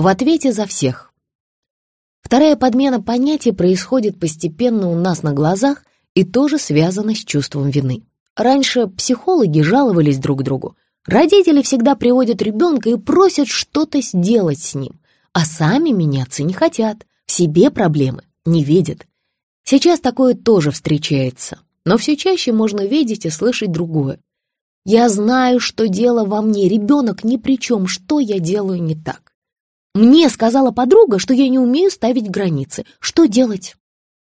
В ответе за всех. Вторая подмена понятий происходит постепенно у нас на глазах и тоже связана с чувством вины. Раньше психологи жаловались друг другу. Родители всегда приводят ребенка и просят что-то сделать с ним, а сами меняться не хотят, в себе проблемы не видят. Сейчас такое тоже встречается, но все чаще можно видеть и слышать другое. Я знаю, что дело во мне, ребенок ни при чем, что я делаю не так. Мне сказала подруга, что я не умею ставить границы. Что делать?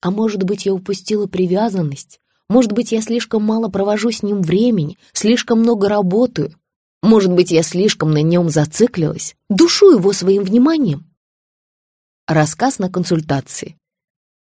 А может быть, я упустила привязанность? Может быть, я слишком мало провожу с ним времени, слишком много работаю? Может быть, я слишком на нем зациклилась, душу его своим вниманием? Рассказ на консультации.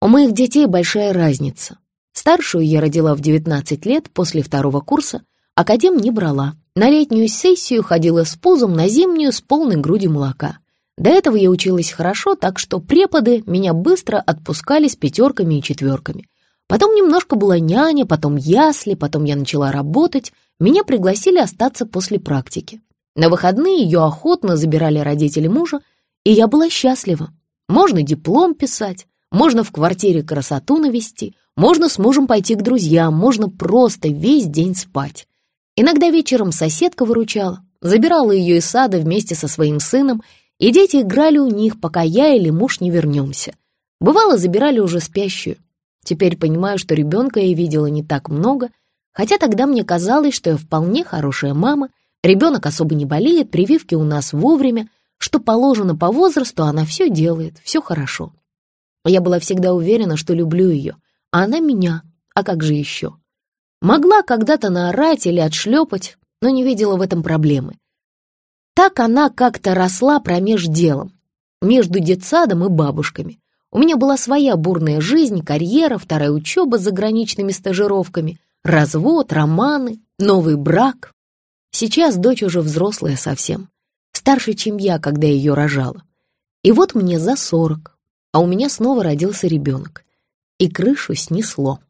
У моих детей большая разница. Старшую я родила в 19 лет после второго курса, академ не брала. На летнюю сессию ходила с пузом, на зимнюю с полной грудью молока. До этого я училась хорошо, так что преподы меня быстро отпускали с пятерками и четверками. Потом немножко была няня, потом ясли, потом я начала работать. Меня пригласили остаться после практики. На выходные ее охотно забирали родители мужа, и я была счастлива. Можно диплом писать, можно в квартире красоту навести, можно с мужем пойти к друзьям, можно просто весь день спать. Иногда вечером соседка выручала, забирала ее из сада вместе со своим сыном, и дети играли у них, пока я или муж не вернемся. Бывало, забирали уже спящую. Теперь понимаю, что ребенка я видела не так много, хотя тогда мне казалось, что я вполне хорошая мама, ребенок особо не болеет, прививки у нас вовремя, что положено по возрасту, она все делает, все хорошо. Я была всегда уверена, что люблю ее, а она меня, а как же еще? Могла когда-то наорать или отшлепать, но не видела в этом проблемы. Так она как-то росла промеж делом, между детсадом и бабушками. У меня была своя бурная жизнь, карьера, вторая учеба с заграничными стажировками, развод, романы, новый брак. Сейчас дочь уже взрослая совсем, старше, чем я, когда ее рожала. И вот мне за сорок, а у меня снова родился ребенок. И крышу снесло.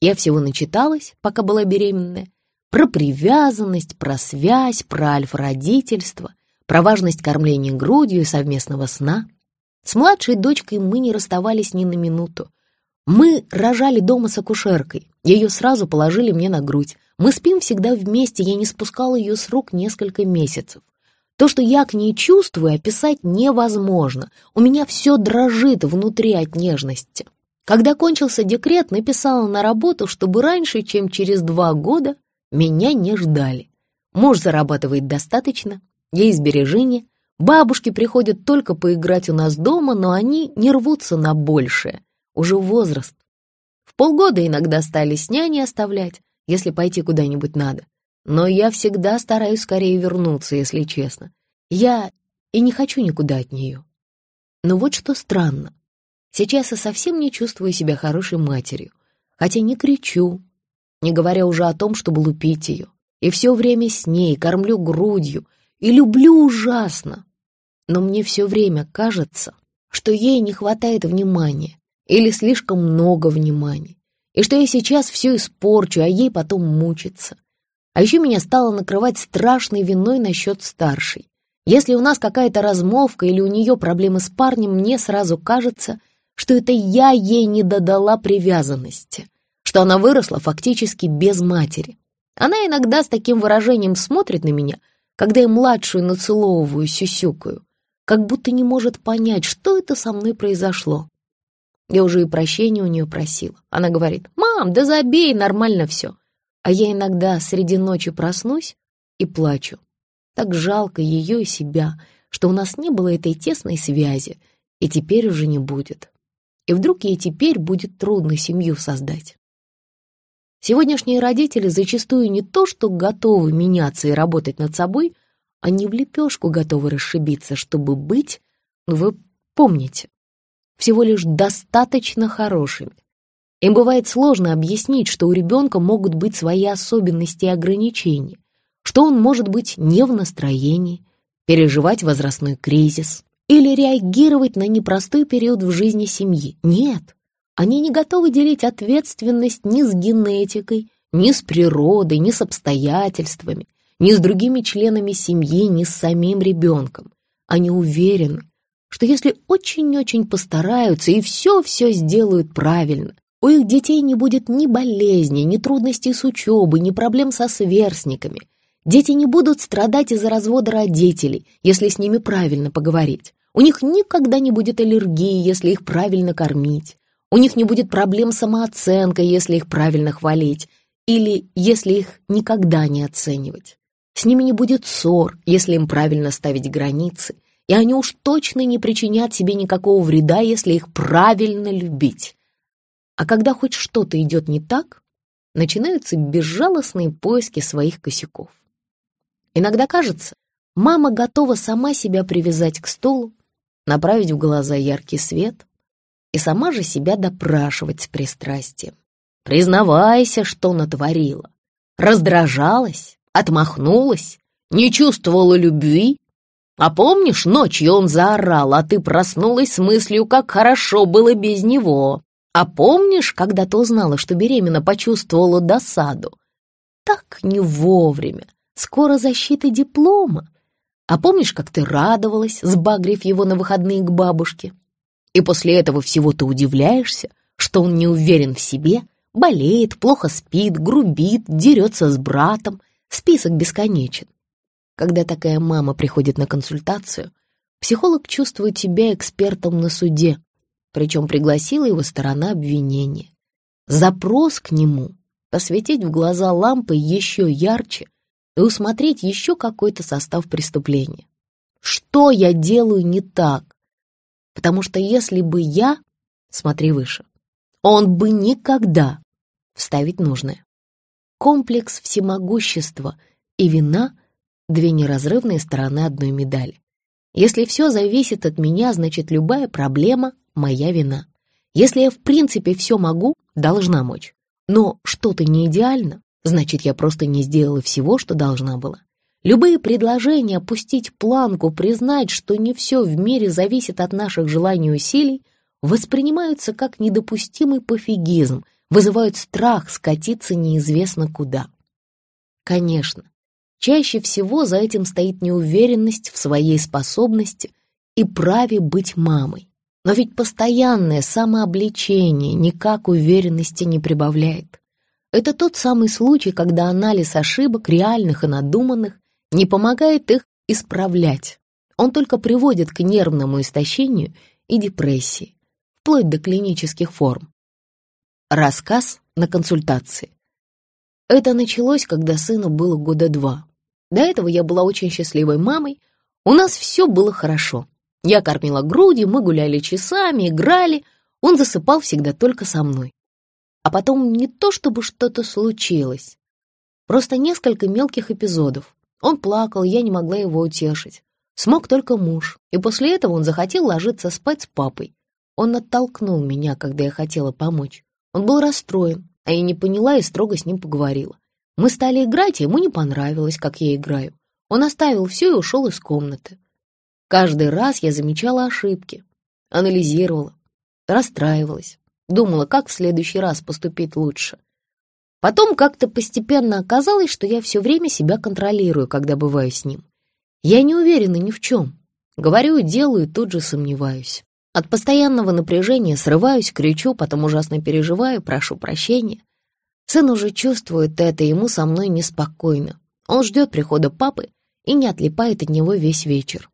Я всего начиталась, пока была беременная, про привязанность, про связь, про альфа-родительство, про важность кормления грудью и совместного сна. С младшей дочкой мы не расставались ни на минуту. Мы рожали дома с акушеркой, ее сразу положили мне на грудь. Мы спим всегда вместе, я не спускала ее с рук несколько месяцев. То, что я к ней чувствую, описать невозможно. У меня все дрожит внутри от нежности. Когда кончился декрет, написала на работу, чтобы раньше, чем через два года, меня не ждали. Муж зарабатывает достаточно, есть сбережения, бабушки приходят только поиграть у нас дома, но они не рвутся на большее, уже возраст. В полгода иногда стали с няней оставлять, если пойти куда-нибудь надо. Но я всегда стараюсь скорее вернуться, если честно. Я и не хочу никуда от нее. Но вот что странно. Сейчас я совсем не чувствую себя хорошей матерью, хотя не кричу, не говоря уже о том, чтобы лупить ее. И все время с ней, кормлю грудью, и люблю ужасно. Но мне все время кажется, что ей не хватает внимания или слишком много внимания, и что я сейчас все испорчу, а ей потом мучиться. А еще меня стало накрывать страшной виной насчет старшей. Если у нас какая-то размолвка или у нее проблемы с парнем, мне сразу кажется, что это я ей не додала привязанности, что она выросла фактически без матери. Она иногда с таким выражением смотрит на меня, когда я младшую нацеловываю, сюсюкаю, как будто не может понять, что это со мной произошло. Я уже и прощения у нее просила. Она говорит, «Мам, да забей, нормально все». А я иногда среди ночи проснусь и плачу. Так жалко ее и себя, что у нас не было этой тесной связи, и теперь уже не будет. И вдруг ей теперь будет трудно семью создать. Сегодняшние родители зачастую не то, что готовы меняться и работать над собой, они в лепешку готовы расшибиться, чтобы быть, вы помните, всего лишь достаточно хорошими. Им бывает сложно объяснить, что у ребенка могут быть свои особенности и ограничения, что он может быть не в настроении, переживать возрастной кризис или реагировать на непростой период в жизни семьи. Нет, они не готовы делить ответственность ни с генетикой, ни с природой, ни с обстоятельствами, ни с другими членами семьи, ни с самим ребенком. Они уверены, что если очень-очень постараются и все-все сделают правильно, у их детей не будет ни болезней, ни трудностей с учебой, ни проблем со сверстниками. Дети не будут страдать из-за развода родителей, если с ними правильно поговорить. У них никогда не будет аллергии, если их правильно кормить. У них не будет проблем с самооценкой, если их правильно хвалить. Или если их никогда не оценивать. С ними не будет ссор, если им правильно ставить границы. И они уж точно не причинят себе никакого вреда, если их правильно любить. А когда хоть что-то идет не так, начинаются безжалостные поиски своих косяков. Иногда кажется, мама готова сама себя привязать к столу, направить в глаза яркий свет и сама же себя допрашивать с пристрастием. Признавайся, что натворила. Раздражалась, отмахнулась, не чувствовала любви. А помнишь, ночью он заорал, а ты проснулась с мыслью, как хорошо было без него. А помнишь, когда ты узнала, что беременна, почувствовала досаду? Так не вовремя. Скоро защита диплома. А помнишь, как ты радовалась, сбагрив его на выходные к бабушке? И после этого всего ты удивляешься, что он не уверен в себе, болеет, плохо спит, грубит, дерется с братом. Список бесконечен. Когда такая мама приходит на консультацию, психолог чувствует себя экспертом на суде, причем пригласила его сторона обвинения. Запрос к нему — посветить в глаза лампы еще ярче и усмотреть еще какой-то состав преступления. Что я делаю не так? Потому что если бы я, смотри выше, он бы никогда вставить нужное. Комплекс всемогущества и вина — две неразрывные стороны одной медали. Если все зависит от меня, значит, любая проблема моя вина. Если я в принципе все могу, должна мочь. Но что-то не идеально, значит, я просто не сделала всего, что должна была. Любые предложения опустить планку, признать, что не все в мире зависит от наших желаний и усилий, воспринимаются как недопустимый пофигизм, вызывают страх скатиться неизвестно куда. Конечно, чаще всего за этим стоит неуверенность в своей способности и праве быть мамой. Но ведь постоянное самообличение никак уверенности не прибавляет. Это тот самый случай, когда анализ ошибок, реальных и надуманных, не помогает их исправлять. Он только приводит к нервному истощению и депрессии, вплоть до клинических форм. Рассказ на консультации. Это началось, когда сыну было года два. До этого я была очень счастливой мамой, у нас все было хорошо. Я кормила грудью, мы гуляли часами, играли. Он засыпал всегда только со мной. А потом не то, чтобы что-то случилось. Просто несколько мелких эпизодов. Он плакал, я не могла его утешить. Смог только муж, и после этого он захотел ложиться спать с папой. Он оттолкнул меня, когда я хотела помочь. Он был расстроен, а я не поняла и строго с ним поговорила. Мы стали играть, и ему не понравилось, как я играю. Он оставил все и ушел из комнаты. Каждый раз я замечала ошибки, анализировала, расстраивалась, думала, как в следующий раз поступить лучше. Потом как-то постепенно оказалось, что я все время себя контролирую, когда бываю с ним. Я не уверена ни в чем. Говорю делаю, тут же сомневаюсь. От постоянного напряжения срываюсь, кричу, потом ужасно переживаю, прошу прощения. Сын уже чувствует это, ему со мной неспокойно. Он ждет прихода папы и не отлипает от него весь вечер.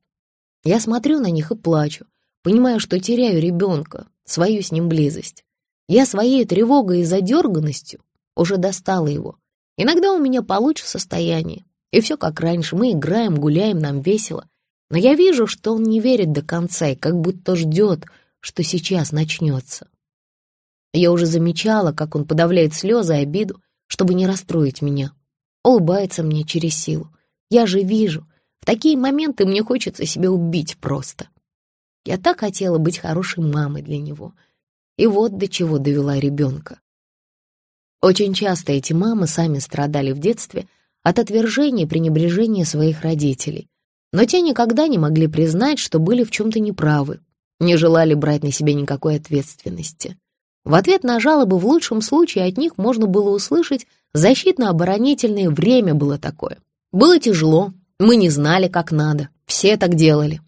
Я смотрю на них и плачу, понимаю, что теряю ребенка, свою с ним близость. Я своей тревогой и задерганностью уже достала его. Иногда у меня получше состояние, и все как раньше, мы играем, гуляем, нам весело. Но я вижу, что он не верит до конца и как будто ждет, что сейчас начнется. Я уже замечала, как он подавляет слезы и обиду, чтобы не расстроить меня. Улыбается мне через силу. Я же вижу, в такие моменты мне хочется себя убить просто. Я так хотела быть хорошей мамой для него. И вот до чего довела ребенка. Очень часто эти мамы сами страдали в детстве от отвержения и пренебрежения своих родителей. Но те никогда не могли признать, что были в чем-то неправы, не желали брать на себя никакой ответственности. В ответ на жалобы в лучшем случае от них можно было услышать защитно-оборонительное время было такое. Было тяжело, мы не знали, как надо. Все так делали.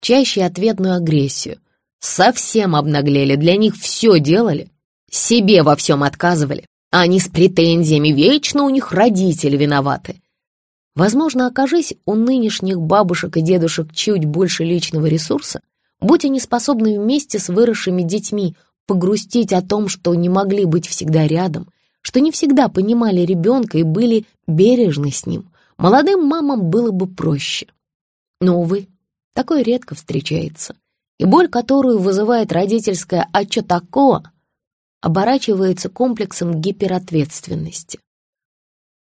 чаще ответную агрессию. Совсем обнаглели, для них все делали, себе во всем отказывали, а они с претензиями, вечно у них родители виноваты. Возможно, окажись у нынешних бабушек и дедушек чуть больше личного ресурса, будь они способны вместе с выросшими детьми погрустить о том, что не могли быть всегда рядом, что не всегда понимали ребенка и были бережны с ним, молодым мамам было бы проще. Но, увы, такое редко встречается, и боль, которую вызывает родительское «а чё такого?», оборачивается комплексом гиперответственности.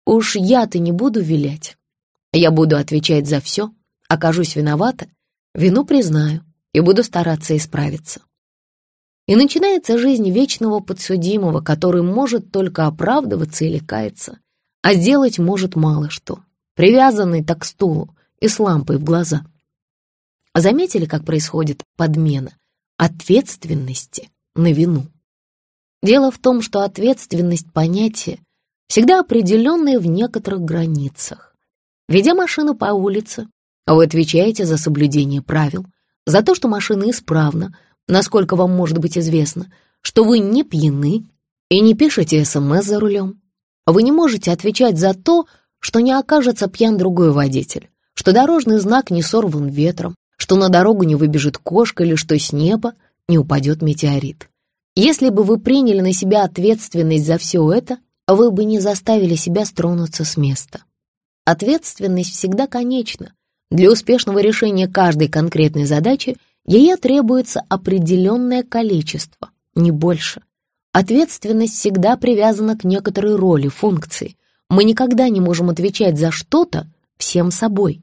Уж я-то не буду вилять. Я буду отвечать за все, окажусь виновата, вину признаю и буду стараться исправиться. И начинается жизнь вечного подсудимого, который может только оправдываться или каяться, а сделать может мало что, привязанный так к стулу и с лампой в глаза. Заметили, как происходит подмена ответственности на вину? Дело в том, что ответственность — понятие, всегда определенное в некоторых границах. Ведя машину по улице, вы отвечаете за соблюдение правил, за то, что машина исправна, насколько вам может быть известно, что вы не пьяны и не пишете СМС за рулем. Вы не можете отвечать за то, что не окажется пьян другой водитель, что дорожный знак не сорван ветром, что на дорогу не выбежит кошка или что с неба не упадет метеорит. Если бы вы приняли на себя ответственность за все это, вы бы не заставили себя стронуться с места. Ответственность всегда конечна. Для успешного решения каждой конкретной задачи ей требуется определенное количество, не больше. Ответственность всегда привязана к некоторой роли, функции. Мы никогда не можем отвечать за что-то всем собой.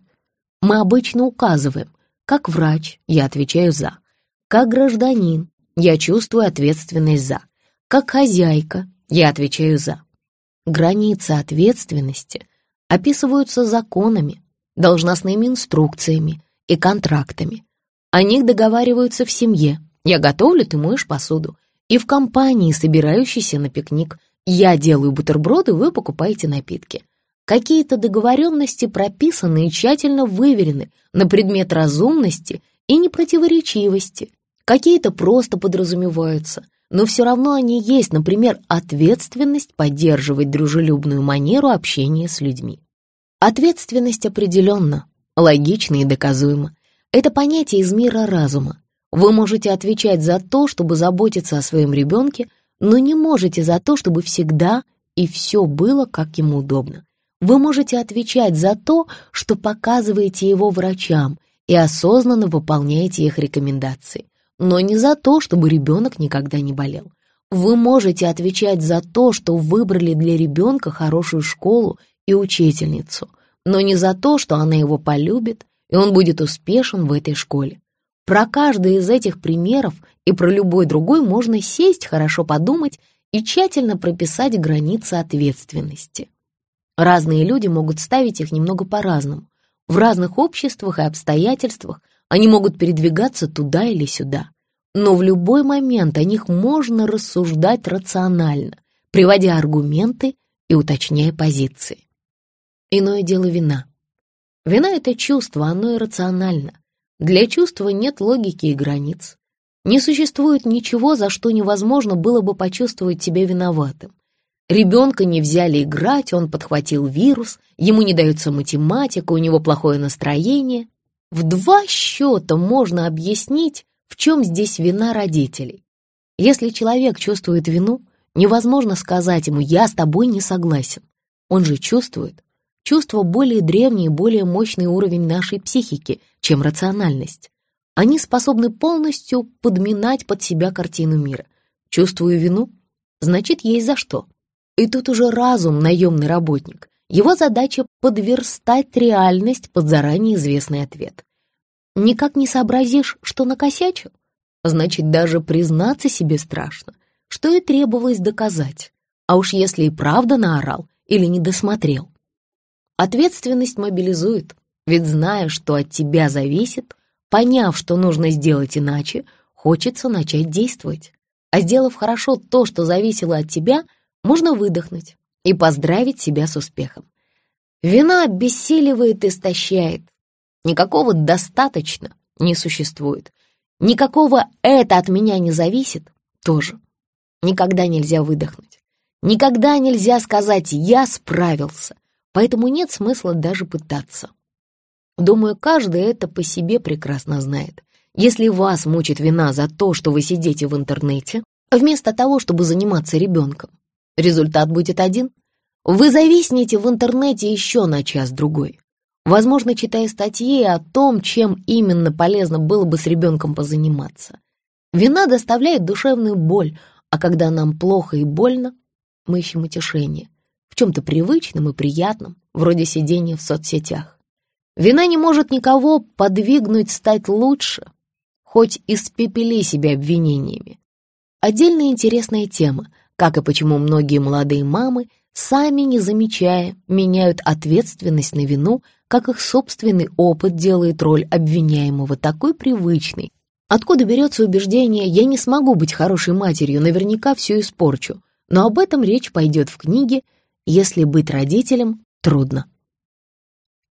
Мы обычно указываем, как врач я отвечаю «за», как гражданин я чувствую ответственность «за», как хозяйка я отвечаю «за». Границы ответственности описываются законами, должностными инструкциями и контрактами. О них договариваются в семье. Я готовлю, ты моешь посуду. И в компании, собирающейся на пикник. Я делаю бутерброды, вы покупаете напитки. Какие-то договоренности прописаны и тщательно выверены на предмет разумности и непротиворечивости. Какие-то просто подразумеваются, но все равно они есть, например, ответственность поддерживать дружелюбную манеру общения с людьми. Ответственность определенно, логично и доказуемо. Это понятие из мира разума. Вы можете отвечать за то, чтобы заботиться о своем ребенке, но не можете за то, чтобы всегда и все было, как ему удобно. Вы можете отвечать за то, что показываете его врачам и осознанно выполняете их рекомендации, но не за то, чтобы ребенок никогда не болел. Вы можете отвечать за то, что выбрали для ребенка хорошую школу и учительницу, но не за то, что она его полюбит, и он будет успешен в этой школе. Про каждый из этих примеров и про любой другой можно сесть, хорошо подумать и тщательно прописать границы ответственности. Разные люди могут ставить их немного по-разному. В разных обществах и обстоятельствах они могут передвигаться туда или сюда. Но в любой момент о них можно рассуждать рационально, приводя аргументы и уточняя позиции. Иное дело вина. Вина — это чувство, оно иррационально. Для чувства нет логики и границ. Не существует ничего, за что невозможно было бы почувствовать себя виноватым. Ребенка не взяли играть, он подхватил вирус, ему не дается математика, у него плохое настроение. В два счета можно объяснить, в чем здесь вина родителей. Если человек чувствует вину, невозможно сказать ему «я с тобой не согласен». Он же чувствует, Чувство более древний и более мощный уровень нашей психики, чем рациональность. Они способны полностью подминать под себя картину мира. Чувствую вину, значит, есть за что. И тут уже разум, наемный работник. Его задача — подверстать реальность под заранее известный ответ. Никак не сообразишь, что накосячил? Значит, даже признаться себе страшно, что и требовалось доказать. А уж если и правда наорал или не досмотрел, Ответственность мобилизует, ведь зная, что от тебя зависит, поняв, что нужно сделать иначе, хочется начать действовать. А сделав хорошо то, что зависело от тебя, можно выдохнуть и поздравить себя с успехом. Вина обессиливает истощает. Никакого «достаточно» не существует. Никакого «это от меня не зависит» тоже. Никогда нельзя выдохнуть. Никогда нельзя сказать «я справился», поэтому нет смысла даже пытаться. Думаю, каждый это по себе прекрасно знает. Если вас мучит вина за то, что вы сидите в интернете, вместо того, чтобы заниматься ребенком, результат будет один. Вы зависнете в интернете еще на час-другой. Возможно, читая статьи о том, чем именно полезно было бы с ребенком позаниматься. Вина доставляет душевную боль, а когда нам плохо и больно, мы ищем утешение в чем-то привычном и приятном, вроде сидения в соцсетях. Вина не может никого подвигнуть стать лучше, хоть испепели себя обвинениями. Отдельная интересная тема, как и почему многие молодые мамы, сами не замечая, меняют ответственность на вину, как их собственный опыт делает роль обвиняемого такой привычной. Откуда берется убеждение «я не смогу быть хорошей матерью, наверняка все испорчу», но об этом речь пойдет в книге «Если быть родителем трудно».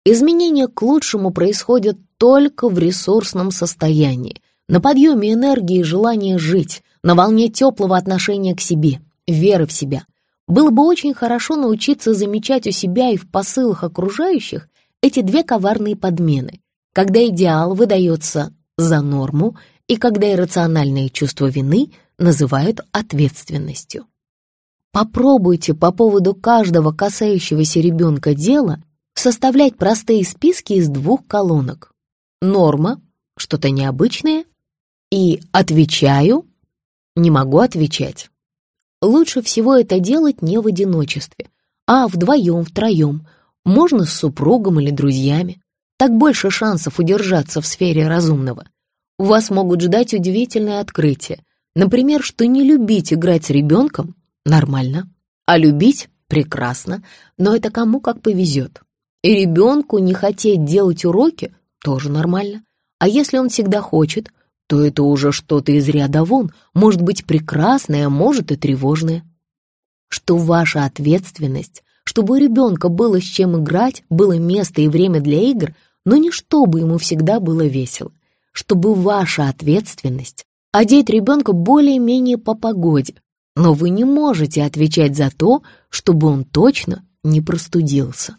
Изменения к лучшему происходят только в ресурсном состоянии, на подъеме энергии и желания жить, на волне теплого отношения к себе, веры в себя. Было бы очень хорошо научиться замечать у себя и в посылах окружающих эти две коварные подмены, когда идеал выдается за норму и когда иррациональное чувство вины называют ответственностью. Попробуйте по поводу каждого касающегося ребенка дела составлять простые списки из двух колонок. Норма, что-то необычное, и отвечаю, не могу отвечать. Лучше всего это делать не в одиночестве, а вдвоем, втроем, можно с супругом или друзьями. Так больше шансов удержаться в сфере разумного. У вас могут ждать удивительные открытия. Например, что не любить играть с ребенком – нормально, а любить – прекрасно, но это кому как повезет. И ребенку не хотеть делать уроки тоже нормально. А если он всегда хочет, то это уже что-то из ряда вон, может быть прекрасное, может и тревожное. Что ваша ответственность, чтобы у ребенка было с чем играть, было место и время для игр, но не чтобы ему всегда было весело. Чтобы ваша ответственность одеть ребенка более-менее по погоде, но вы не можете отвечать за то, чтобы он точно не простудился.